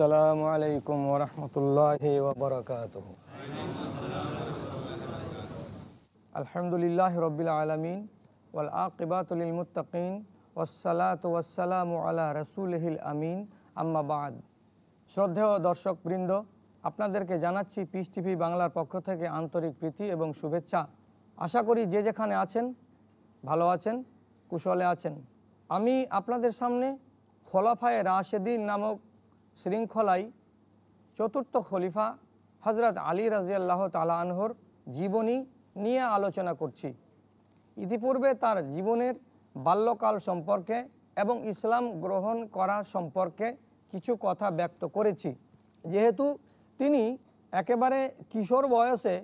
আসসালামু আলাইকুম ওরহমতুল্লাহ ওবরকাত আলহামদুলিল্লাহ রবিল আলমিন ওয়াল আকিবাতুল মুতাকিন ওসালাত ওয়াসালামু আলা রসুলহিল আমিন। আম্মাবাদ শ্রদ্ধেয় দর্শক বৃন্দ আপনাদেরকে জানাচ্ছি পিস টিভি বাংলার পক্ষ থেকে আন্তরিক প্রীতি এবং শুভেচ্ছা। আশা করি যে যেখানে আছেন, ভালো আছেন, কুশলে আছেন। আমি আপনাদের সামনে খোলাফায় রাশেদিন নামক শৃঙ্খলায় চতুর্থ খলিফা হজরত আলী রাজিয়াল্লাহ তালা আনহর জীবনী নিয়ে আলোচনা করছি। ইতিপূর্বে তার জীবনের বাল্যকাল সম্পর্কে এবং ইসলাম গ্রহণ করা সম্পর্কে কিছু কথা ব্যক্ত করেছি। যেহেতু তিনি একেবারে কিশোর বয়সে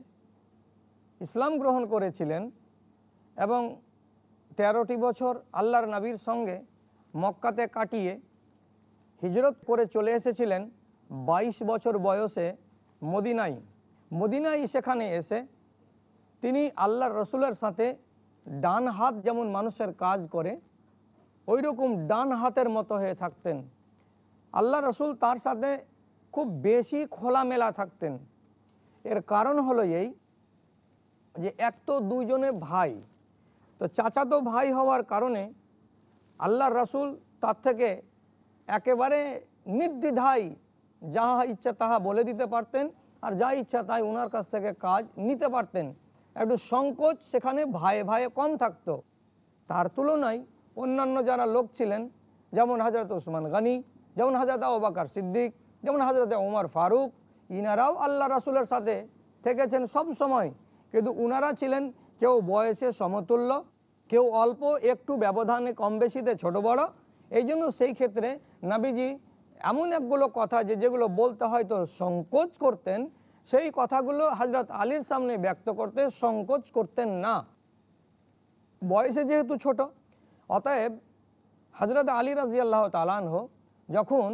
ইসলাম গ্রহণ করেছিলেন এবং তেরোটি বছর আল্লাহর নবীর সঙ্গে মক্কাতে কাটিয়ে হিজরত করে চলে এসেছিলেন ২২ বছর বয়সে মদিনাই মদিনাই সেখানে এসে তিনি আল্লাহ রসুলের সাথে ডান হাত যেমন মানুষের কাজ করে ওই রকম ডান হাতের মতো হয়ে থাকতেন। আল্লাহ রসুল তার সাথে খুব বেশি খোলামেলা থাকতেন। এর কারণ হলো এই যে এক তো দুইজনে ভাই। তো চাচাতো ভাই হওয়ার কারণে আল্লাহ রসুল তার থেকে একেবারে নির্দ্বিধাই যাহা ইচ্ছা তাহা বলে দিতে পারতেন, আর যা ইচ্ছা তাই ওনার কাছ থেকে কাজ নিতে পারতেন। একটু সংকোচ সেখানে ভাইয়ে ভাইয়ে কম থাকতো। তার তুলনায় অন্যান্য যারা লোক ছিলেন, যেমন হাজরত ওসমান গানি, যেমন হাজরত ওবাকার সিদ্দিক, যেমন হাজরত ওমর ফারুক, ইনারাও আল্লাহ রাসুলের সাথে থেকেছেন সব সময়। কিন্তু উনারা ছিলেন কেউ বয়সে সমতুল্য, কেউ অল্প, একটু ব্যবধানে কম বেশিতে ছোট বড় এই জন্য সেই ক্ষেত্রে নাবিজি এমন একগুলো কথা যে যেগুলো বলতে হয়তো সংকোচ করতেন, সেই কথাগুলো হজরত আলীর সামনে ব্যক্ত করতে সংকোচ করতেন না। বয়সে যেহেতু ছোট, অতএব হজরত আলী রাজি আল্লাহ তালানহ যখন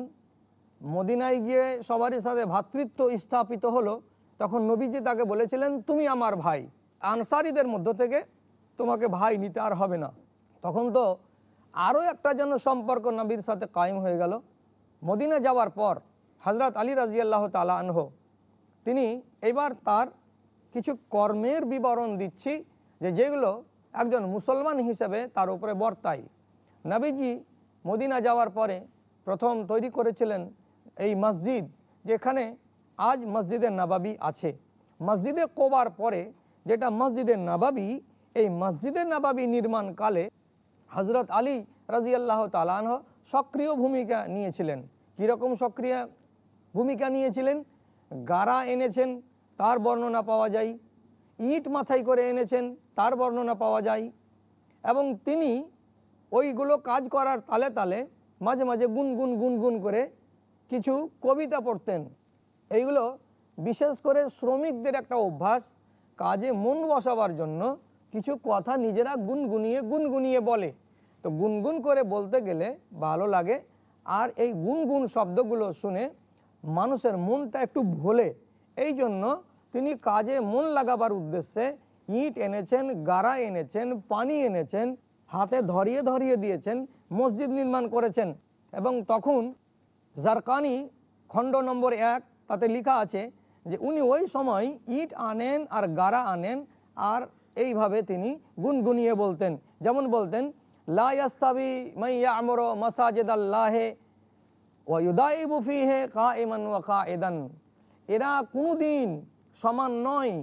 মদিনায় গিয়ে সবারই সাথে ভ্রাতৃত্ব স্থাপিত হলো, তখন নবীজি তাকে বলেছিলেন, তুমি আমার ভাই। আনসারিদের মধ্য থেকে তোমাকে ভাই নিতে আর হবে না। তখন তো আরও একটা যেন সম্পর্ক নবীর সাথে কায়েম হয়ে গেল। মদিনা যাওয়ার পর হজরত আলী রাজিয়াল্লাহ তালা আনহ, তিনি এবার তার কিছু কর্মের বিবরণ দিচ্ছি যে যেগুলো একজন মুসলমান হিসেবে তার উপরে বর্তায়। নবীজি মদিনা যাওয়ার পরে প্রথম তৈরি করেছিলেন এই মসজিদ, যেখানে আজ মসজিদে নবাবি আছে। মসজিদে কোবার পরে যেটা মসজিদে নবাবি, এই মসজিদে নবাবি নির্মাণকালে হজরত আলী রাজিয়াল্লাহ তালাহ সক্রিয় ভূমিকা নিয়েছিলেন। কীরকম সক্রিয় ভূমিকা নিয়েছিলেন? গারা এনেছেন, তার বর্ণনা পাওয়া যায়। ইট মাথায় করে এনেছেন, তার বর্ণনা পাওয়া যায়। এবং তিনি ওইগুলো কাজ করার তালে তালে মাঝে মাঝে গুনগুন গুনগুন করে কিছু কবিতা পড়তেন। এইগুলো বিশেষ করে শ্রমিকদের একটা অভ্যাস, কাজে মন বসাবার জন্য কিছু কথা নিজেরা গুনগুনিয়ে গুনগুনিয়ে বলে। তো গুনগুন করে বলতে গেলে ভালো লাগে। আর এই গুনগুন শব্দগুলো শুনে মানুষের মনটা একটু ভোলে। এই জন্য তিনি কাজে মন লাগাবার উদ্দেশ্যে ইট এনেছেন, গাড়া এনেছেন, পানি এনেছেন, হাতে ধরিয়ে ধরিয়ে দিয়েছেন, মসজিদ নির্মাণ করেছেন। এবং তখন জারকানি খণ্ড নম্বর এক তাতে লেখা আছে যে উনি ওই সময় ইট আনেন আর গাড়া আনেন আর এইভাবে তিনি গুনগুনিয়ে বলতেন। যেমন বলতেন লাস্তাবি মাইয়া আমর মসাজেদ আল্লাহে ওয়ুদাইবুফি হে কা এমান ওয়া কা এদান এরা কোনোদিন সমান নয়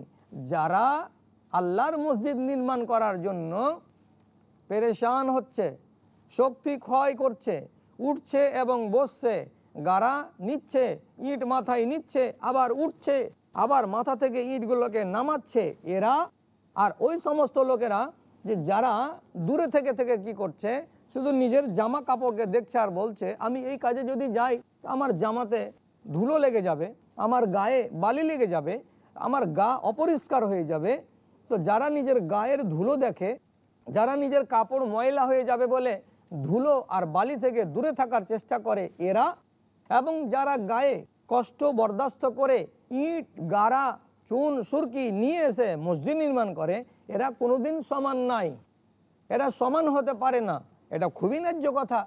যারা আল্লাহর মসজিদ নির্মাণ করার জন্য পেরেশান হচ্ছে, শক্তি ক্ষয় করছে, উঠছে এবং বসছে, গাড়া নিচ্ছে, ইট মাথায় নিচ্ছে, আবার উঠছে, আবার মাথা থেকে ইটগুলোকে নামাচ্ছে। এরা আর ওই সমস্ত লোকেরা যে যারা দূরে থেকে থেকে কি করছে, শুধু নিজের জামা কাপড়কে দেখছে আর বলছে, আমি এই কাজে যদি যাই, আমার জামাতে ধুলো লেগে যাবে, আমার গায়ে বালি লেগে যাবে, আমার গা অপরিষ্কার হয়ে যাবে। তো যারা নিজের গায়ের ধুলো দেখে, যারা নিজের কাপড় ময়লা হয়ে যাবে বলে ধুলো আর বালি থেকে দূরে থাকার চেষ্টা করে এরা, এবং যারা গায়ে কষ্ট বরদাস্ত করে ইট, গাড়া চুন, সুরকি নিয়ে এসে মসজিদ নির্মাণ করে, এরা কোনোদিন সমান নাই। এরা সমান হতে পারে না। এটা খুবই ন্যায্য কথা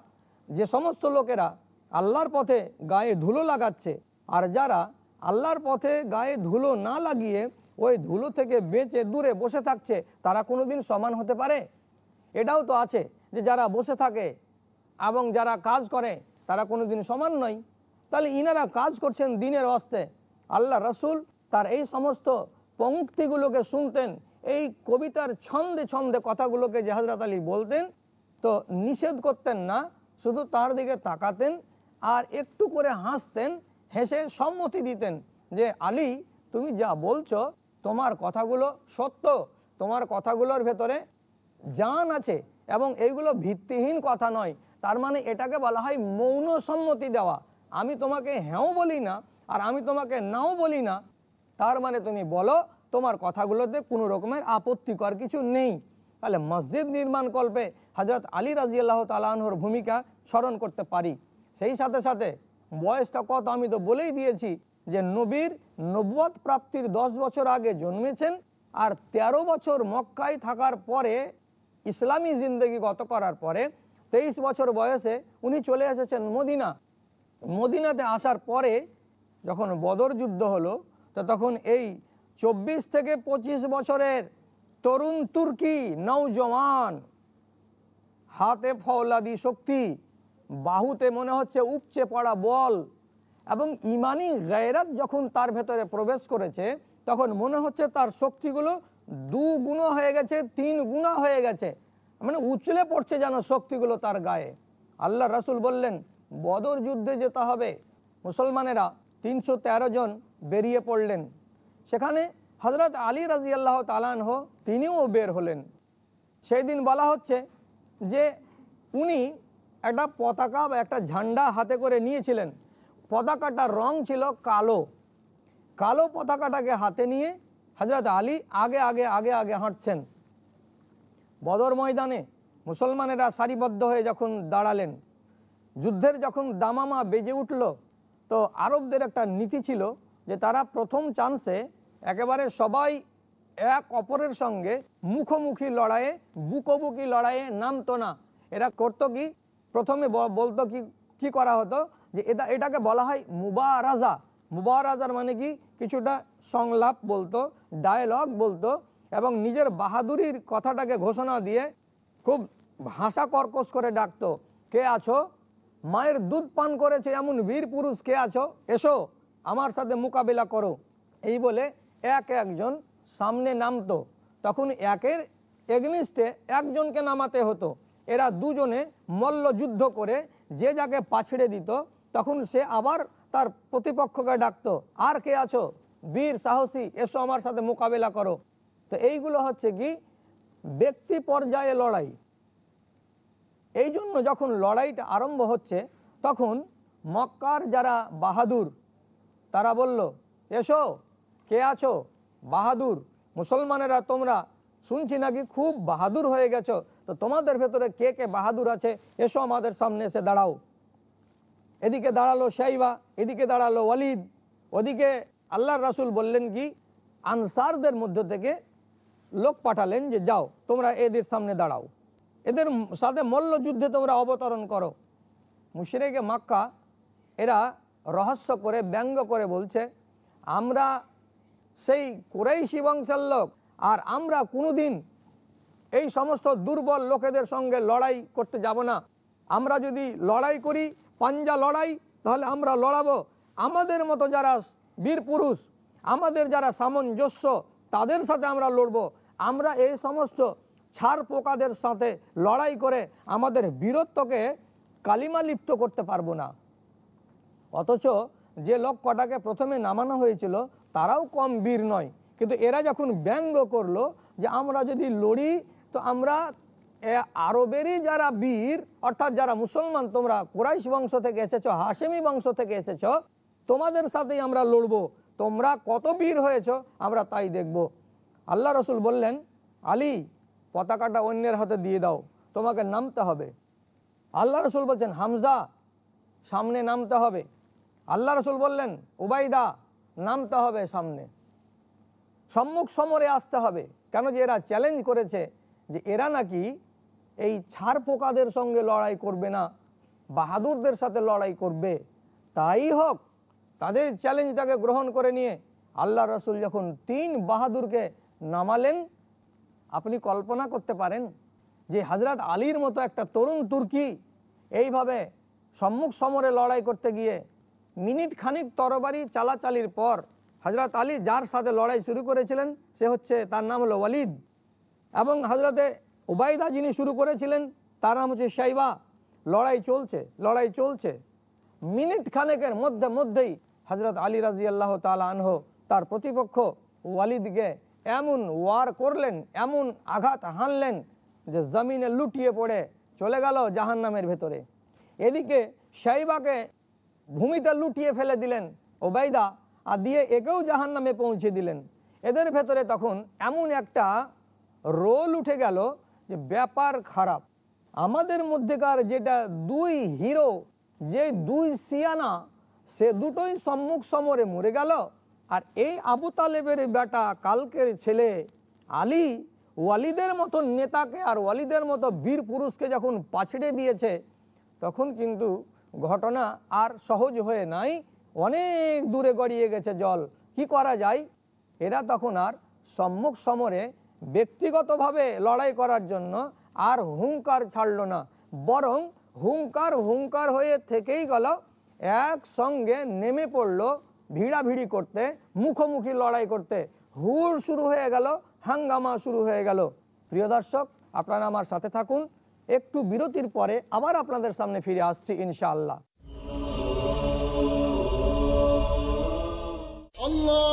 যে সমস্ত লোকেরা আল্লাহর পথে গায়ে ধুলো লাগাচ্ছে, আর যারা আল্লাহর পথে গায়ে ধুলো না লাগিয়ে ওই ধুলো থেকে বেঁচে দূরে বসে থাকছে, তারা কোনোদিন সমান হতে পারে? এটাও তো আছে যে যারা বসে থাকে এবং যারা কাজ করে, তারা কোনোদিন সমান নয়। তাহলে ইনারা কাজ করছেন দিনের অস্তে। আল্লাহ রসুল তার এই সমস্ত পঙ্ক্তিগুলোকে শুনতেন, এই কবিতার ছন্দে ছন্দে কথাগুলোকে যে হজরত আলী বলতেন, তো নিষেধ করতেন না, শুধু তার দিকে তাকাতেন আর একটু করে হাসতেন, হেসে সম্মতি দিতেন যে, আলী, তুমি যা বলছো, তোমার কথাগুলো সত্য, তোমার কথাগুলোর ভেতরে জান আছে এবং এইগুলো ভিত্তিহীন কথা নয়। তার মানে এটাকে বলা হয় মৌন সম্মতি দেওয়া। আমি তোমাকে হ্যাঁও বলি না আর আমি তোমাকে নাও বলি না। তার মানে তুমি বলো, তোমার কথাগুলোতে কোনো রকমের আপত্তিকর কিছু নেই। তাহলে মসজিদ নির্মাণ কল্পে হজরত আলী রাজিয়াল্লাহ তালাহর ভূমিকা স্মরণ করতে পারি। সেই সাথে সাথে বয়সটা কত আমি তো বলেই দিয়েছি যে নবীর নব্বত প্রাপ্তির দশ বছর আগে জন্মেছেন আর ১৩ বছর মক্কায় থাকার পরে, ইসলামী জিন্দগি গত করার পরে তেইশ বছর বয়সে উনি চলে এসেছেন মদিনা। মদিনাতে আসার পরে যখন বদর যুদ্ধ হলো তো তখন এই চব্বিশ থেকে পঁচিশ বছরের তরুণ তুর্কি নৌজওয়ান, হাতে ফওলাদি শক্তি, বাহুতে মনে হচ্ছে উপচে পড়া বল এবং ইমানি গায়রাত যখন তার ভেতরে প্রবেশ করেছে, তখন মনে হচ্ছে তার শক্তিগুলো দু গুণ হয়ে গেছে তিন গুণা হয়ে গেছে। মানে উচলে পড়ছে যেন শক্তিগুলো তার গায়ে। আল্লাহ রাসুল বললেন, বদর যুদ্ধে যেতে হবে। মুসলমানেরা তিনশো তেরো জন বেরিয়ে পড়লেন। সেখানে হজরত আলী রাজি আল্লাহ তালানহ তিনিও বের হলেন। সেই দিন বলা হচ্ছে যে উনি একটা পতাকা বা একটা ঝান্ডা হাতে করে নিয়েছিলেন। পতাকাটার রং ছিল কালো। কালো পতাকাটাকে হাতে নিয়ে হজরত আলী আগে আগে আগে আগে হাঁটছেন। বদর ময়দানে মুসলমানেরা সারিবদ্ধ হয়ে যখন দাঁড়ালেন, যুদ্ধের যখন দামামা বেজে উঠল তো আরবদের একটা নীতি ছিল যে তারা প্রথম চান্সে একেবারে সবাই এক অপরের সঙ্গে মুখোমুখি লড়াইয়ে, বুকোবুকি লড়াইয়ে নামতো না। এরা করতো কি? প্রথমে বলতো কি কি করা হতো? যে এটা, এটাকে বলা হয় মুবারাজা। মুবারাজার মানে কি? কিছুটা সংলাপ বলতো ডায়লগ বলতো এবং নিজের বাহাদুরির কথাটাকে ঘোষণা দিয়ে খুব ভাষা কর্কশ করে ডাকতো। কে আছো? মায়ের দুধ পান করেছে এমন বীর পুরুষ কে আছো? এসো, আমার সাথে মোকাবিলা করো। এই বলে এক একজন সামনে নামতো। তখন একের এগনিস্টে একজনকে নামাতে হতো। এরা দুজনে মল্ল যুদ্ধ করে যে যাকে পাছড়ে দিত, তখন সে আবার তার প্রতিপক্ষকে ডাকতো। আর কে আছো? বীর, সাহসী, এসো আমার সাথে মোকাবেলা করো। তো এইগুলো হচ্ছে কি? ব্যক্তি পর্যায়ে লড়াই। এই জন্য যখন লড়াইটা আরম্ভ হচ্ছে, তখন মক্কার যারা বাহাদুর, তারা বলল, এসো, কে আছো? বাহাদুর, মুসলমানেরা তোমরা শুনছি নাকি খুব বাহাদুর হয়ে গেছো? তো তোমাদের ভেতরে কে কে বাহাদুর আছে? এসো আমাদের সামনে এসে দাঁড়াও। এদিকে দাঁড়াল শাইবা, এদিকে দাঁড়াল ওয়ালিদ, ওদিকে আল্লাহর রাসূল বললেন কি, আনসারদের মধ্য থেকে লোক পাঠালেন যে যাও, তোমরা এদের সামনে দাঁড়াও। এদের সাথে মল্লযুদ্ধে তোমরা অবতরণ করো। মুশরেকে মাক্কা, এরা রহস্য করে, ব্যঙ্গ করে বলছে, আমরা সেই কুরাইশি বংশের লোক, আর আমরা কোনোদিন এই সমস্ত দুর্বল লোকেদের সঙ্গে লড়াই করতে যাব না। আমরা যদি লড়াই করি, পাঞ্জা লড়াই, তাহলে আমরা লড়াবো। আমাদের মতো যারা বীর পুরুষ, আমাদের যারা সামঞ্জস্য, তাদের সাথে আমরা লড়বো। আমরা এই সমস্ত ছাড় পোকাদের সাথে লড়াই করে আমাদের বীরত্বকে কালিমা লিপ্ত করতে পারব না। অথচ যে লোক কটাকে প্রথমে নামানো হয়েছিল, তারাও কম বীর নয়। কিন্তু এরা যখন ব্যঙ্গ করল যে আমরা যদি লড়ি, তো আমরা আরবেরই যারা বীর, অর্থাৎ যারা মুসলমান, তোমরা কুরাইশ বংশ থেকে এসেছ হাসেমি বংশ থেকে এসেছ, তোমাদের সাথেই আমরা লড়বো। তোমরা কত বীর হয়েছ, আমরা তাই দেখব। আল্লাহ রসুল বললেন, আলী পতাকাটা অন্যের হাতে দিয়ে দাও, তোমাকে নামতে হবে। আল্লাহ রসুল বলছেন, হামজা, সামনে নামতে হবে। আল্লাহ রসুল বললেন, উবাইদা, নামতে হবে সামনে। সম্মুখ সমরে আসতে হবে। কেন যে এরা চ্যালেঞ্জ করেছে যে এরা নাকি এই ছাড় পোকাদের সঙ্গে লড়াই করবে না, বাহাদুরদের সাথে লড়াই করবে। তাই হোক, তাদের চ্যালেঞ্জটাকে গ্রহণ করে নিয়ে আল্লাহ রসুল যখন তিন বাহাদুরকে নামালেন আপনি কল্পনা করতে পারেন যে হাজরত আলীর মতো একটা তরুণ তুর্কি এইভাবে সম্মুখ সমরে লড়াই করতে গিয়ে মিনিট খানিক তরবারি চালাচালির পর হজরত আলী যার সাথে লড়াই শুরু করেছিলেন, সে হচ্ছে তার নাম হলো ওয়ালিদ। এবং হজরতে উবাইদা যিনি শুরু করেছিলেন, তার নাম হচ্ছে সাইবা লড়াই চলছে লড়াই চলছে। মিনিট খানেকের মধ্যে মধ্যেই হজরত আলী রাজি আল্লাহ তালা আনহ তার প্রতিপক্ষ ওয়ালিদকে এমন ওয়ার করলেন, এমন আঘাত হানলেন যে জমিনে লুটিয়ে পড়ে চলে গেল জাহান্নামের ভেতরে। এদিকে সাইবাকে ভূমিতে লুটিয়ে ফেলে দিলেন ওবাইদা আর দিয়ে একেও জাহান নামে পৌঁছে দিলেন। এদের ভেতরে তখন এমন একটা রোল উঠে গেল যে ব্যাপার খারাপ। আমাদের মধ্যেকার যেটা দুই হিরো, যে দুই সিয়ানা, সে দুটোই সম্মুখ সমরে মরে গেল। আর এই আবু তালেবের বেটা, কালকের ছেলে আলী, ওয়ালিদের মতো নেতাকে আর ওয়ালিদের মতো বীর পুরুষকে যখন পাছড়ে দিয়েছে, তখন কিন্তু ঘটনা আর সহজ হয়ে নাই। অনেক দূরে গড়িয়ে গেছে জল। কি করা যায়? এরা তখন আর সম্মুখ সমরে ব্যক্তিগতভাবে লড়াই করার জন্য আর হুঙ্কার ছাড়লো না, বরং হুঙ্কার হুঙ্কার হয়ে থেকেই গেল, একসঙ্গে নেমে পড়ল ভিড়াভিড়ি করতে, মুখোমুখি লড়াই করতে হুল শুরু হয়ে গেল, হাঙ্গামা শুরু হয়ে গেল। প্রিয় দর্শক, আপনারা আমার সাথে থাকুন। একটু বিরতির পরে আবার আপনাদের সামনে ফিরে আসছি, ইনশাআল্লাহ। আল্লাহ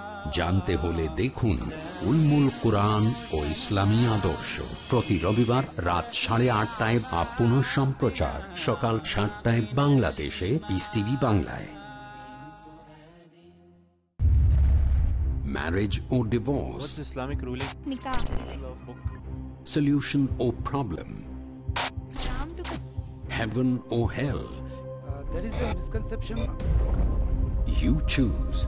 জানতে হলে দেখুন উলমুল কোরআন ও ইসলামী আদর্শ প্রতি রবিবার রাত সাড়ে আটটায় বা পুনঃ সম্প্রচার সকাল সাতটায় বাংলাদেশে পিস টিভি বাংলায় marriage O divorce of book? solution or problem heaven or hell there is a misconception You choose.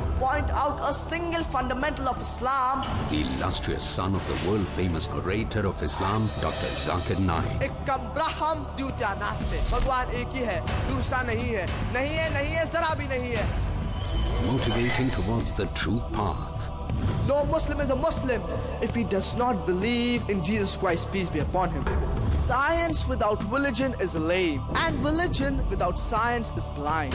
point out a single fundamental of Islam. The illustrious son of the world famous orator of Islam, Dr. Zakir Naik. एक कम ब्रह्म द्वितीय नास्ते भगवान एक ही है दूसरा नहीं है नहीं है नहीं है जरा भी नहीं है Motivating towards the true path. No Muslim is a Muslim if he does not believe in Jesus Christ, peace be upon him. Science without religion is lame, and religion without science is blind.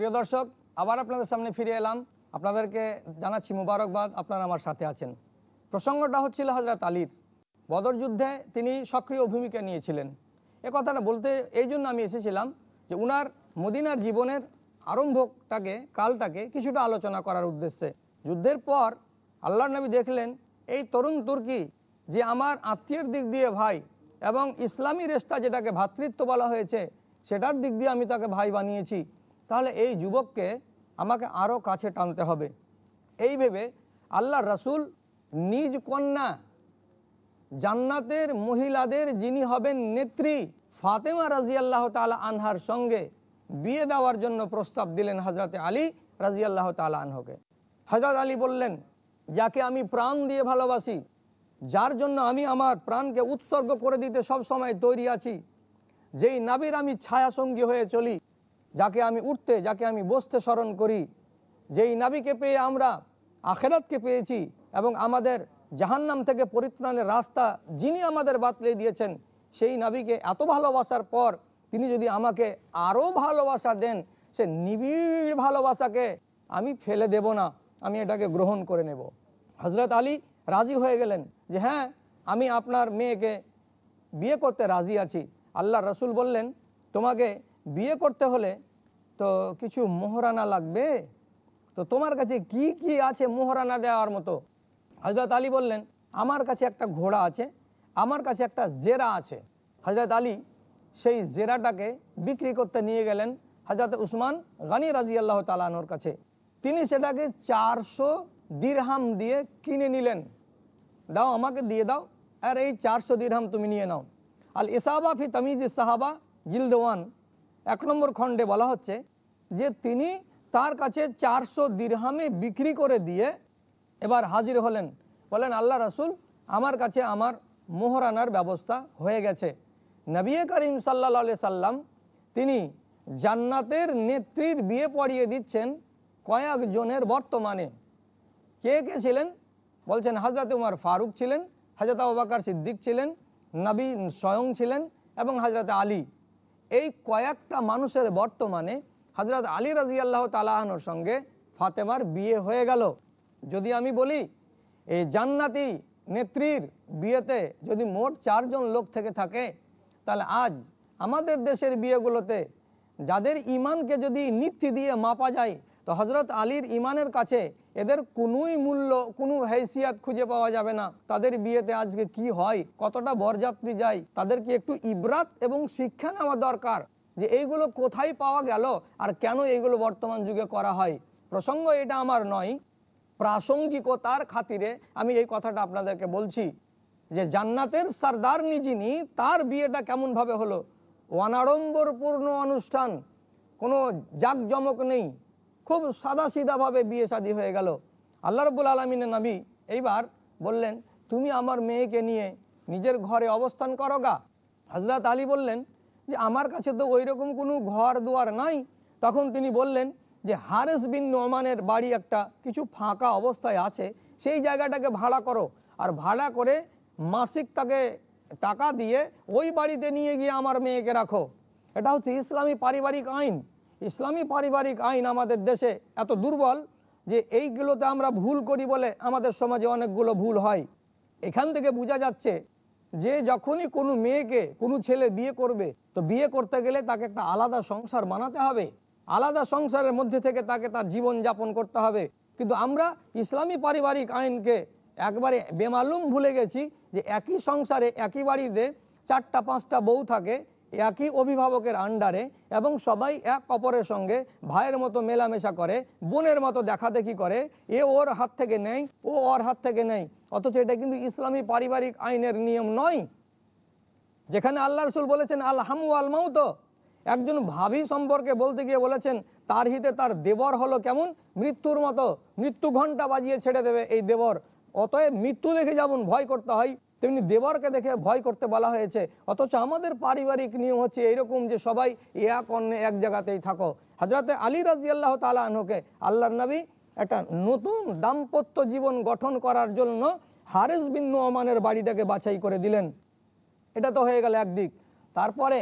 প্রিয় দর্শক, আবার আপনাদের সামনে ফিরে এলাম। আপনাদেরকে জানাচ্ছি মুবারকবাদ, আপনারা আমার সাথে আছেন। প্রসঙ্গটা হচ্ছিল হজরত আলীর। বদর যুদ্ধে তিনি সক্রিয় ভূমিকা নিয়েছিলেন। এ কথাটা বলতে, এই জন্য আমি এসেছিলাম যে উনার মদিনার জীবনের আরম্ভটাকে, কালটাকে কিছুটা আলোচনা করার উদ্দেশ্যে। যুদ্ধের পর আল্লাহ নবী দেখলেন, এই তরুণ তুর্কি যে আমার আত্মীয়ের দিক দিয়ে ভাই এবং ইসলামী রেস্তা যেটাকে ভ্রাতৃত্ব বলা হয়েছে, সেটার দিক দিয়ে আমি তাকে ভাই বানিয়েছি। তাহলে এই যুবককে আমাকে আরও কাছে টানতে হবে। এই ভেবে আল্লাহ রসুল নিজ কন্যা জান্নাতের মহিলাদের যিনি হবেন নেত্রী ফাতেমা রাজিয়াল্লাহ তালা আনহার সঙ্গে বিয়ে দেওয়ার জন্য প্রস্তাব দিলেন হজরতে আলী রাজিয়াল্লাহ তালা আনহকে। হজরত আলী বললেন, যাকে আমি প্রাণ দিয়ে ভালোবাসি, যার জন্য আমি আমার প্রাণকে উৎসর্গ করে দিতে সব সময় তৈরি আছি, যেই নাবির আমি ছায়া সঙ্গী হয়ে চলি যাকে আমি উঠতে, যাকে আমি বসতে স্মরণ করি, যেই নাবিকে পেয়ে আমরা আখেরাতকে পেয়েছি এবং আমাদের জাহান্নাম থেকে পরিত্রাণের রাস্তা যিনি আমাদের বাতলে দিয়েছেন, সেই নাবিকে এত ভালোবাসার পর তিনি যদি আমাকে আরও ভালোবাসা দেন, সে নিবিড় ভালোবাসাকে আমি ফেলে দেব না, আমি এটাকে গ্রহণ করে নেব। হজরত আলী রাজি হয়ে গেলেন যে হ্যাঁ আমি আপনার মেয়েকে বিয়ে করতে রাজি আছি। আল্লাহ রসুল বললেন, তোমাকে বিয়ে করতে হলে তো কিছু মোহরানা লাগবে? তো তোমার কাছে কি কি আছে মোহরানা দেওয়ার মতো? হজরত আলী বললেন, আমার কাছে একটা ঘোড়া আছে, আমার কাছে একটা জেরা আছে। হজরত আলী সেই জেরাটাকে বিক্রি করতে নিয়ে গেলেন হজরত উসমান গানি রাজি আল্লাহ তালানোর কাছে। তিনি সেটাকে চারশো দিরহাম দিয়ে কিনে নিলেন। দাও আমাকে দিয়ে দাও, আর এই চারশো দিরহাম তুমি নিয়ে নাও। আল ইসাবা ফি তামিজ সাহাবা জিলদ ওয়ান এক নম্বর খণ্ডে বলা হচ্ছে যে তিনি তার কাছে চারশো দিরহামে বিক্রি করে দিয়ে এবার হাজির হলেন। বলেন, আল্লাহ রসুল, আমার কাছে আমার মোহরানার ব্যবস্থা হয়ে গেছে। নবিয়ে করিম সাল্লা সাল্লাম তিনি জান্নাতের নেত্রীর বিয়ে পড়িয়ে দিচ্ছেন কয়েকজনের বর্তমানে। কে কে ছিলেন? বলছেন হজরত উমার ফারুক ছিলেন হজরত আবাকার সিদ্দিক ছিলেন, নবী স্বয়ং ছিলেন এবং হজরত আলী। এই কয়েকটা মানুষের বর্তমানে হজরত আলী রাজি আল্লাহ তালাহনোর সঙ্গে ফাতেমার বিয়ে হয়ে গেল। যদি আমি বলি, এই জান্নাতি নেত্রীর বিয়েতে যদি মোট চারজন লোক থেকে থাকে, তাহলে আজ আমাদের দেশের বিয়েগুলোতে যাদের ইমানকে যদি নিত্যি দিয়ে মাপা যায়, তো হজরত আলীর ইমানের কাছে এদের কোনোই মূল্য, কোনো হেসিয়াত খুঁজে পাওয়া যাবে না। তাদের বিয়েতে আজকে কি হয়, কতটা বরযাত্রী যায় তাদেরকে একটু ইবরাত এবং শিক্ষা নেওয়া দরকার? যে এইগুলো কোথায় পাওয়া গেল আর কেন এইগুলো বর্তমান যুগে করা হয়? প্রসঙ্গ এটা আমার নয়, প্রাসঙ্গিকতার খাতিরে আমি এই কথাটা আপনাদেরকে বলছি যে জান্নাতের সর্দারনি যিনি তার বিয়েটা কেমনভাবে হলো? অনাড়ম্বরপূর্ণ অনুষ্ঠান, কোনো জাঁকজমক নেই। খুব সাদা সিধাভাবে বিয়ে শাদী হয়ে গেল। আল্লাহ রবুল আলমিনের নবী এইবার বললেন, তুমি আমার মেয়েকে নিয়ে নিজের ঘরে অবস্থান করো গা। হজরত আলী বললেন, যে আমার কাছে তো ওই রকম কোনো ঘর দুয়ার নাই। তখন তিনি বললেন, যে হারেস বিন নোমানের বাড়ি একটা কিছু ফাঁকা অবস্থায় আছে, সেই জায়গাটাকে ভাড়া করো। আর ভাড়া করে মাসিক তাকে টাকা দিয়ে ওই বাড়িতে নিয়ে গিয়ে আমার মেয়েকে রাখো। এটা হচ্ছে ইসলামী পারিবারিক আইন। ইসলামী পারিবারিক আইন আমাদের দেশে এত দুর্বল যে এইগুলোতে আমরা ভুল করি বলে আমাদের সমাজে অনেকগুলো ভুল হয়। এখান থেকে বোঝা যাচ্ছে যে যখনই কোনো মেয়েকে কোনো ছেলে বিয়ে করবে, তো বিয়ে করতে গেলে তাকে একটা আলাদা সংসার বানাতে হবে। আলাদা সংসারের মধ্যে থেকে তাকে তার জীবন যাপন করতে হবে। কিন্তু আমরা ইসলামী পারিবারিক আইনকে একবারে বেমালুম ভুলে গেছি যে একই সংসারে একই বাড়িতে চারটা, পাঁচটা বউ থাকে একই অভিভাবকের আন্ডারে এবং সবাই এক অপরের সঙ্গে ভাইয়ের মতো মেলামেশা করে, বোনের মতো দেখাদেখি করে, এ ওর হাত থেকে নেয় ও ওর হাত থেকে নেয় অথচ এটা কিন্তু ইসলামী পারিবারিক আইনের নিয়ম নয়। যেখানে আল্লাহ রসুল বলেছেন আল হামু আল মাউত একজন ভাবি সম্পর্কে বলতে গিয়ে বলেছেন, তার হিতে তার দেবর হলো কেমন? মৃত্যুর মতো। মৃত্যু ঘণ্টা বাজিয়ে ছেড়ে দেবে এই দেবর। অতএব মৃত্যু দেখে যেমন ভয় করতে হয়। তেমনি দেবরকে দেখে ভয় করতে বলা হয়েছে। অথচ আমাদের পারিবারিক নিয়ম হচ্ছে এইরকম যে সবাই এক অন্য এক জায়গাতেই থাকো। হাজরাতে আলী রাজি আল্লাহ তালা আনহকে আল্লাহর নবী একটা নতুন দাম্পত্য জীবন গঠন করার জন্য হারেস বিন নোমানের বাড়িটাকে বাছাই করে দিলেন। এটা তো হয়ে গেল একদিক। তারপরে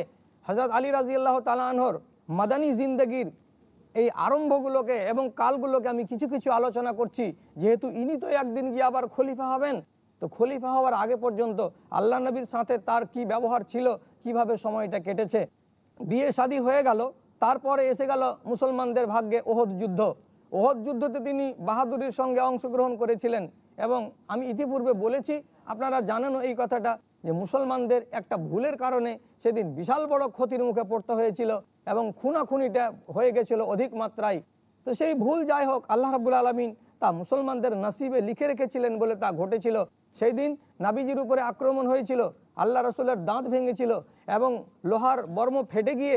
হজরত আলী রাজি আল্লাহ তালাহর মাদানী জিন্দগির এই আরম্ভগুলোকে এবং কালগুলোকে আমি কিছু কিছু আলোচনা করছি। যেহেতু ইনি তো একদিন গিয়ে আবার খলিফা হবেন তো খলিফা হওয়ার আগে পর্যন্ত আল্লাহ নবীর সাথে তার কি ব্যবহার ছিল, কীভাবে সময়টা কেটেছে? বিয়ে শাদী হয়ে গেল, তারপরে এসে গেল মুসলমানদের ভাগ্যে ওহদ যুদ্ধ। ওহদ যুদ্ধতে তিনি বাহাদুরির সঙ্গে অংশগ্রহণ করেছিলেন এবং আমি ইতিপূর্বে বলেছি, আপনারা জানেনও এই কথাটা যে মুসলমানদের একটা ভুলের কারণে সেদিন বিশাল বড় ক্ষতির মুখে পড়তে হয়েছিল এবং খুনাখুনিটা হয়ে গেছিল অধিক মাত্রায়। তো সেই ভুল যাই হোক, আল্লাহ রাবুল আলমিন তা মুসলমানদের নসিবে লিখে রেখেছিলেন বলে তা ঘটেছিল। সেই দিন নাবিজির উপরে আক্রমণ হয়েছিল, আল্লাহ রসুলের দাঁত ভেঙেছিল এবং লোহার বর্ম ফেটে গিয়ে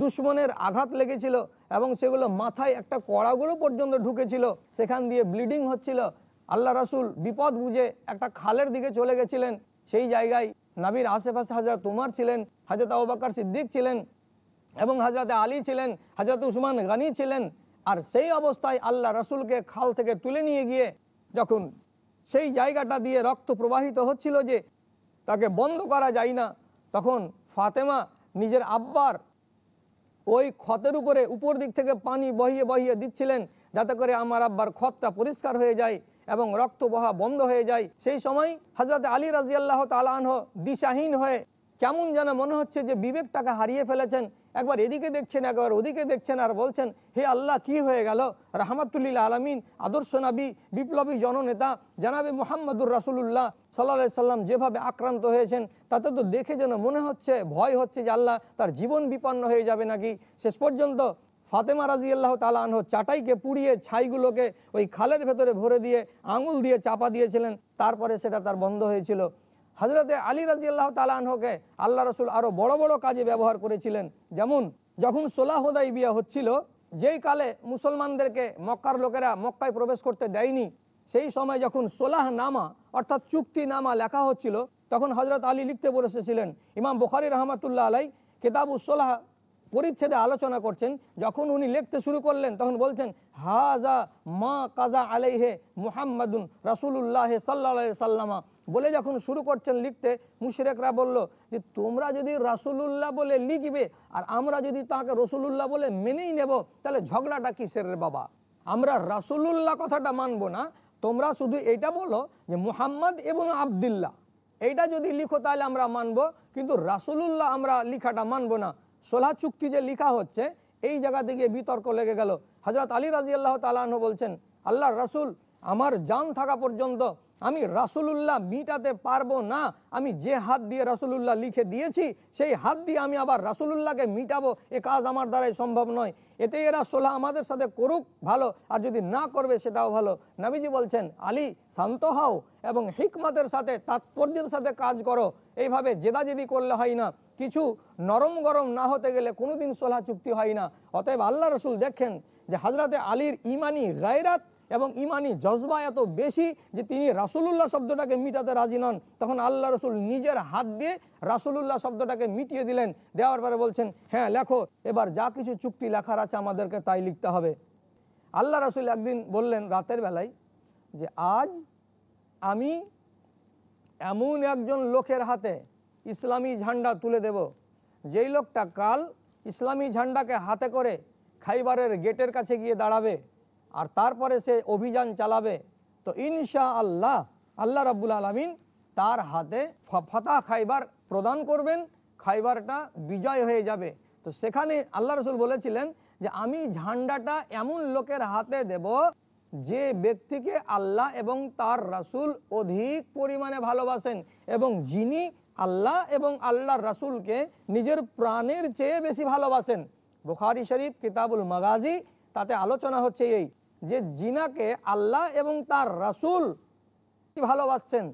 দুশ্মনের আঘাত লেগেছিল এবং সেগুলো মাথায় একটা কড়াগুলো পর্যন্ত ঢুকেছিল, সেখান দিয়ে ব্লিডিং হচ্ছিল। আল্লাহ রাসুল বিপদ বুঝে একটা খালের দিকে চলে গেছিলেন। সেই জায়গায় নাবির আশেপাশে হাজরত তুমার ছিলেন, হাজরত আবাকার সিদ্দিক ছিলেন এবং হাজরতে আলী ছিলেন, হাজরত উসমান গানি ছিলেন। আর সেই অবস্থায় আল্লাহ রাসুলকে খাল থেকে তুলে নিয়ে গিয়ে যখন সেই জায়গাটা দিয়ে রক্ত প্রবাহিত হচ্ছিল যে তাকে বন্ধ করা যায় না। তখন ফাতেমা নিজের আব্বার ওই ক্ষতের উপরে উপর দিক থেকে পানি বহিয়ে বহিয়ে দিচ্ছিলেন যাতে করে আমার আব্বার ক্ষতটা পরিষ্কার হয়ে যায় এবং রক্ত বহা বন্ধ হয়ে যায়। সেই সময় হজরত আলী রাজিয়াল্লাহ তালাহ দিশাহীন হয়ে কেমন যেন মনে হচ্ছে যে বিবেকটাকে হারিয়ে ফেলেছেন। একবার এদিকে দেখছেন, একবার ওদিকে দেখছেন আর বলছেন, হে আল্লাহ, কি হয়ে গেল? রহমতুল্লিল আলমিন, আদর্শ নবী, বিপ্লবী জননেতা, জানাবে মোহাম্মদুর রাসুল্লাহ সাল্লা সাল্লাম যেভাবে আক্রান্ত হয়েছেন, তাতে তো দেখে যেন মনে হচ্ছে, ভয় হচ্ছে যে আল্লাহ তার জীবন বিপন্ন হয়ে যাবে নাকি? শেষ পর্যন্ত ফাতেমা রাজি আল্লাহ তালাহ চাটাইকে পুড়িয়ে ছাইগুলোকে ওই খালের ভেতরে ভরে দিয়ে আঙুল দিয়ে চাপা দিয়েছিলেন, তারপরে সেটা তার বন্ধ হয়েছিল। হজরতে আলী রাজি আল্লাহ তালাহকে আল্লাহ রসুল আরও বড় বড় কাজে ব্যবহার করেছিলেন। যেমন, যখন সোলাহদাই বিয়া হচ্ছিল, যেই কালে মুসলমানদেরকে মক্কার লোকেরা মক্কায় প্রবেশ করতে দেয়নি, সেই সময় যখন সোলাহ নামা, অর্থাৎ চুক্তি নামা লেখা হচ্ছিল, তখন হজরত আলী লিখতে বসেছিলেন ইমাম বুখারি রহমতুল্লাহ আলাই কেতাবু সোলাহ পরিচ্ছেদে আলোচনা করছেন, যখন উনি লিখতে শুরু করলেন, তখন বলছেন হাজা মা কাজা আলাইহে মুহাম্মাদুন রাসুল্লাহ সাল্লাহ সাল্লামা বলে যখন শুরু করছেন লিখতে, মুশরেকরা বলল যে, তোমরা যদি রাসুলুল্লাহ বলে লিখবে আর আমরা যদি তাকে রসুলুল্লাহ বলে মেনেই নেব, তাহলে ঝগড়াটা কিসের রে বাবা? আমরা রাসুলুল্লাহ কথাটা মানবো না। তোমরা শুধু এটা বলো যে, মুহাম্মদ এবং আবদুল্লাহ। এইটা যদি লিখো তাহলে আমরা মানব, কিন্তু রাসুলুল্লাহ আমরা লিখাটা মানবো না। সোলা চুক্তি যে লিখা হচ্ছে, এই জায়গা থেকে বিতর্ক লেগে গেল। হজরত আলী রাজি আল্লাহ তালাহ বলছেন আল্লাহ রাসুল, আমার জান থাকা পর্যন্ত আমি রাসুলুল্লাহ মিটাতে পারব না। আমি যে হাত দিয়ে রাসুলুল্লাহ লিখে দিয়েছি, সেই হাত দিয়ে আমি আবার রাসুলুল্লাহকে মিটাবো, এ কাজ আমার দ্বারাই সম্ভব নয়। এতে এরা সোলা আমাদের সাথে করুক ভালো, আর যদি না করবে সেটাও ভালো। নাবিজি বলছেন, আলী, শান্ত হও এবং হিকমতের সাথে, তাৎপর্যের সাথে কাজ করো। এইভাবে জেদাজেদি করলে হয় না। কিছু নরম গরম না হতে গেলে কোনোদিন সোলা চুক্তি হয় না। অতএব আল্লাহ রসুল দেখেন যে হাজরাতে আলীর ইমানি গায়রাত এবং ইমানি জজবা এত বেশি যে তিনি রাসুলুল্লাহ শব্দটাকে মিটাতে রাজি নন। তখন আল্লাহ রসুল নিজের হাত দিয়ে রাসুলুল্লাহ শব্দটাকে মিটিয়ে দিলেন। দেওয়ার পরে বলছেন হ্যাঁ লেখো, এবার যা কিছু চুক্তি লেখার আছে আমাদেরকে তাই লিখতে হবে। আল্লাহ রসুল একদিন বললেন রাতের বেলায় যে, আজ আমি এমন একজন লোকের হাতে ইসলামী ঝান্ডা তুলে দেব, যেই লোকটা কাল ইসলামী ঝান্ডাকে হাতে করে খাইবারের গেটের কাছে গিয়ে দাঁড়াবে। আর তারপরে সে অভিযান চালাবে। তো ইনশা আল্লাহ আল্লাহ রাব্বুল আলমিন তার হাতে ফাতা খাইবার প্রদান করবেন, খাইবারটা বিজয় হয়ে যাবে। তো সেখানে আল্লাহ রসুল বলেছিলেন যে, আমি ঝান্ডাটা এমন লোকের হাতে দেব যে ব্যক্তিকে আল্লাহ এবং তার রাসূল অধিক পরিমাণে ভালোবাসেন এবং যিনি আল্লাহ এবং আল্লাহর রাসূলকে নিজের প্রাণের চেয়ে বেশি ভালোবাসেন। বুখারি শরীফ, কিতাবুল মাগাজি, তাতে আলোচনা হচ্ছে এই। যে জিনাকে আল্লাহ এবং তার রাসূল ভালোবাসছেন,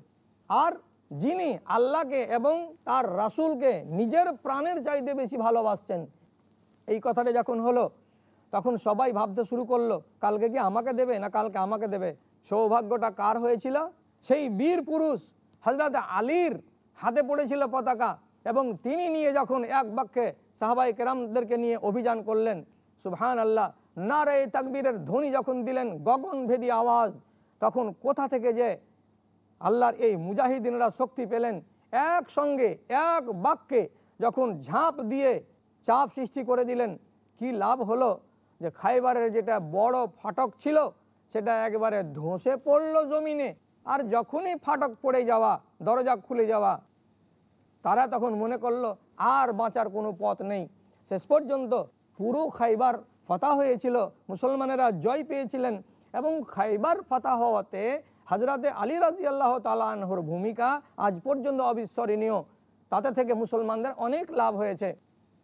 আর যিনি আল্লাহকে এবং তার রাসূলকে নিজের প্রাণের চাইতে বেশি ভালোবাসছেন। এই কথাটা যখন হলো, তখন সবাই ভাবতে শুরু করল, কালকে কি আমাকে দেবে না কালকে আমাকে দেবে? সৌভাগ্যটা কার হয়েছিল? সেই বীর পুরুষ হজরত আলীর হাতে পড়েছিল পতাকা এবং তিনি নিয়ে যখন এক বাক্যে সাহাবাই কেরামদেরকে নিয়ে অভিযান করলেন সুবহান আল্লাহ নারে তাকবীরের ধ্বনি যখন দিলেন গগনভেদী আওয়াজ, তখন কোথা থেকে যে আল্লাহর এই মুজাহিদিনরা শক্তি পেলেন, একসঙ্গে, এক বাক্যে যখন ঝাঁপ দিয়ে চাপ সৃষ্টি করে দিলেন, কি লাভ হলো? যে খাইবারের যেটা বড় ফাটক ছিল, সেটা একবারে ধসে পড়ল জমিনে। আর যখনই ফাটক পড়ে যাওয়া, দরজা খুলে যাওয়া, তারা তখন মনে করল, আর বাঁচার কোনো পথ নেই। শেষ পর্যন্ত পুরো খাইবার ফাতা হয়েছিল, মুসলমানেরা জয় পেয়েছিলেন এবং খাইবার ফাতা হওয়াতে হাজরাতে আলী রাজি আল্লাহ তালাহর ভূমিকা আজ পর্যন্ত অবিস্মরণীয়। তাতে থেকে মুসলমানদের অনেক লাভ হয়েছে।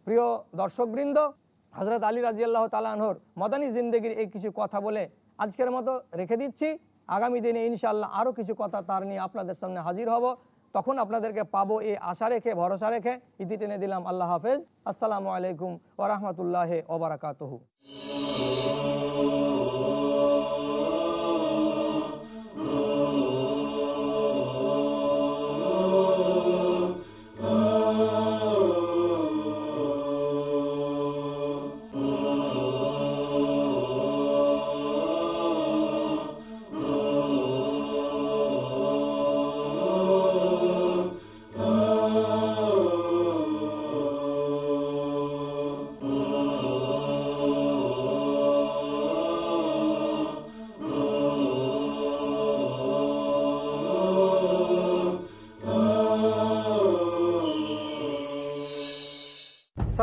প্রিয় দর্শকবৃন্দ হজরত আলী রাজি আল্লাহ তালাহর মদানী জিন্দগির এই কিছু কথা বলে আজকের মতো রেখে দিচ্ছি। আগামী দিনে ইনশাল্লাহ আরও কিছু কথা তার নিয়ে আপনাদের সামনে হাজির হব। তখন আপনাদেরকে পাবো এই আশা রেখে, ভরসা রেখে ইতি টেনে দিলাম। আল্লাহ হাফেজ। আসসালামু আলাইকুম ওরহমতুল্লাহ ওবরাকাতহু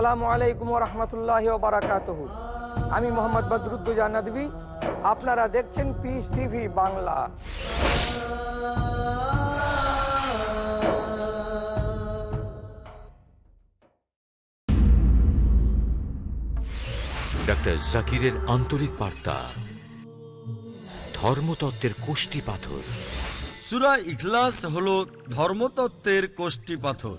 আসসালামু আলাইকুম রহমতুল্লাহ বারাকাতহ। আমি মোহাম্মদ বদরুদ্দুজা নদী আপনারা দেখছেন পিস টিভি বাংলা। ডাক্তার জাকিরের আন্তরিক বার্তা। ধর্মতত্ত্বের কোষ্টি পাথর। সুরা ইখলাস হল ধর্মতত্ত্বের কোষ্টি পাথর।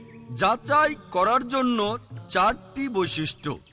যাচাই করার জন্য চারটি বৈশিষ্ট্য।